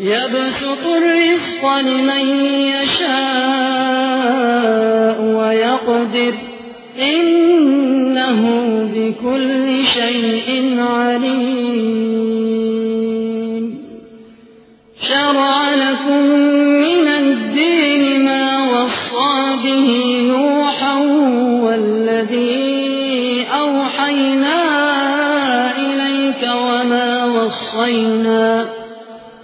يبسط الرزق لمن يشاء ويقدر. إنه بكل شيء عليم. شرع لكم من الدين ما وصى به